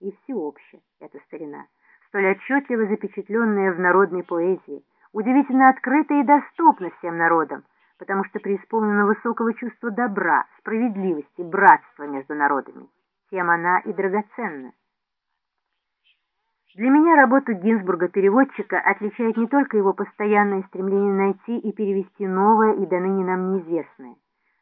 и всеобще эта старина, столь отчетливо запечатленная в народной поэзии, удивительно открыта и доступна всем народам, потому что преисполнена высокого чувства добра, справедливости, братства между народами. Тем она и драгоценна. Для меня работу Гинзбурга-переводчика отличает не только его постоянное стремление найти и перевести новое и до ныне нам неизвестное,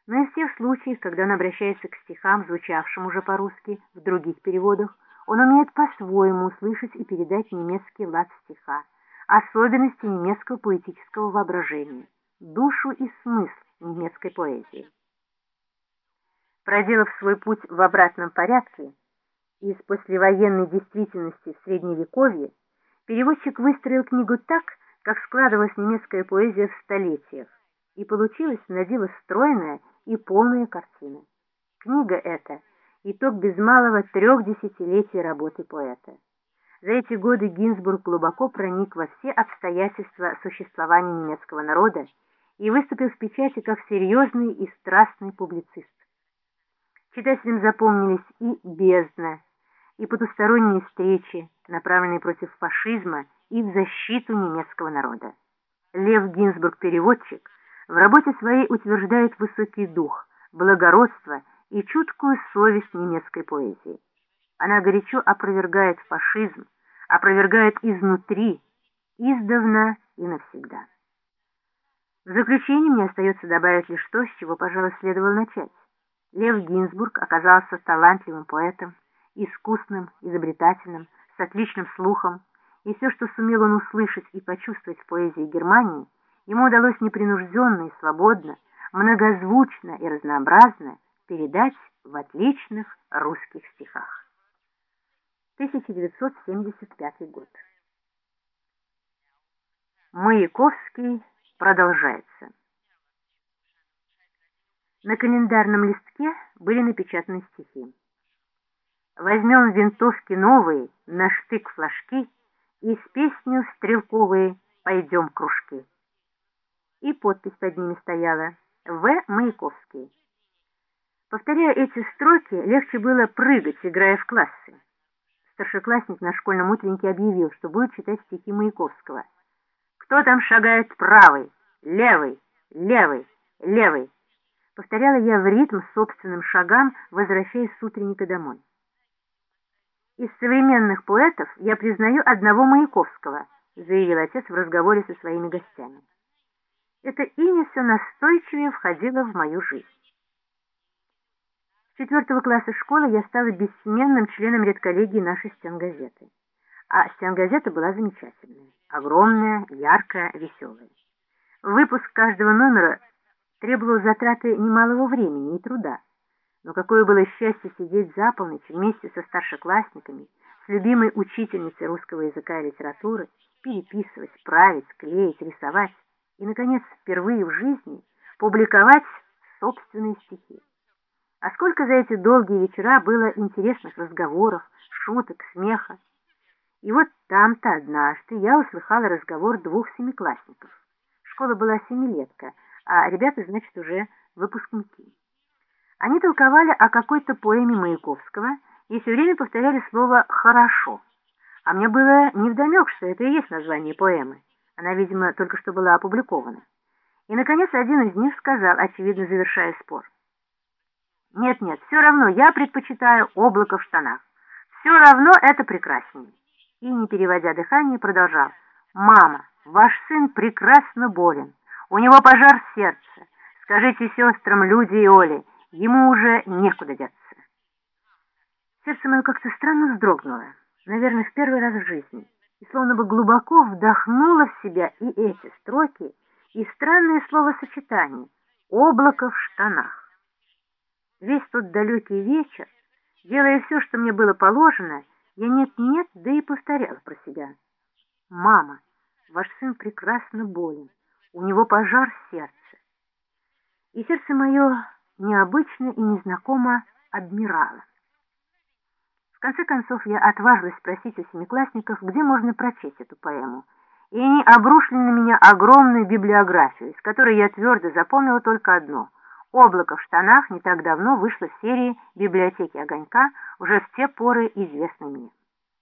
но и в тех случаях, когда он обращается к стихам, звучавшим уже по-русски в других переводах, он умеет по-своему услышать и передать немецкий лад стиха, особенности немецкого поэтического воображения, душу и смысл немецкой поэзии. Проделав свой путь в обратном порядке, из послевоенной действительности в Средневековье, переводчик выстроил книгу так, как складывалась немецкая поэзия в столетиях, и получилась на диво стройная и полная картина. Книга эта – итог без малого трех десятилетий работы поэта. За эти годы Гинзбург глубоко проник во все обстоятельства существования немецкого народа и выступил в печати как серьезный и страстный публицист. Читателям запомнились и «Бездна», и потусторонние встречи, направленные против фашизма и в защиту немецкого народа. Лев Гинзбург, переводчик, в работе своей утверждает высокий дух, благородство и чуткую совесть немецкой поэзии. Она горячо опровергает фашизм, опровергает изнутри, издавна и навсегда. В заключение мне остается добавить лишь то, с чего, пожалуй, следовало начать. Лев Гинзбург оказался талантливым поэтом, искусным, изобретательным, с отличным слухом, и все, что сумел он услышать и почувствовать в поэзии Германии, ему удалось непринужденно и свободно, многозвучно и разнообразно передать в отличных русских стихах. 1975 год. Маяковский продолжается. На календарном листке были напечатаны стихи. Возьмем винтовки новые, на штык флажки, И с песню стрелковые пойдем кружки. И подпись под ними стояла «В. Маяковский». Повторяя эти строки, легче было прыгать, играя в классы. Старшеклассник на школьном утреннике объявил, что будет читать стихи Маяковского. «Кто там шагает правый, левый, левый, левый?» Повторяла я в ритм собственным шагам, возвращаясь с утренника домой. «Из современных поэтов я признаю одного Маяковского», заявил отец в разговоре со своими гостями. Это все настойчивее входило в мою жизнь. Четвертого класса школы я стала бессменным членом редколлегии нашей стенгазеты. А стенгазета была замечательная, огромная, яркая, веселая. Выпуск каждого номера требовал затраты немалого времени и труда. Но какое было счастье сидеть за полночь вместе со старшеклассниками, с любимой учительницей русского языка и литературы, переписывать, править, клеить, рисовать и, наконец, впервые в жизни публиковать собственные стихи. А сколько за эти долгие вечера было интересных разговоров, шуток, смеха. И вот там-то однажды я услыхала разговор двух семиклассников. Школа была семилетка, а ребята, значит, уже выпускники. Они толковали о какой-то поэме Маяковского и все время повторяли слово «хорошо». А мне было невдомек, что это и есть название поэмы. Она, видимо, только что была опубликована. И, наконец, один из них сказал, очевидно завершая спор. «Нет-нет, все равно я предпочитаю облако в штанах. Все равно это прекраснее». И, не переводя дыхание, продолжал. «Мама, ваш сын прекрасно болен. У него пожар сердца. Скажите сестрам Люди и Оле, Ему уже некуда деться. Сердце мое как-то странно вздрогнуло, наверное, в первый раз в жизни, и словно бы глубоко вдохнуло в себя и эти строки, и странное словосочетание «облако в штанах». Весь тот далекий вечер, делая все, что мне было положено, я нет-нет, да и повторяла про себя. «Мама, ваш сын прекрасно болен, у него пожар сердца». И сердце мое необычно и незнакомо обмирала. В конце концов, я отважилась спросить у семиклассников, где можно прочесть эту поэму, и они обрушили на меня огромную библиографию, из которой я твердо запомнила только одно. «Облако в штанах» не так давно вышло в серии «Библиотеки огонька» уже в те поры известный мне.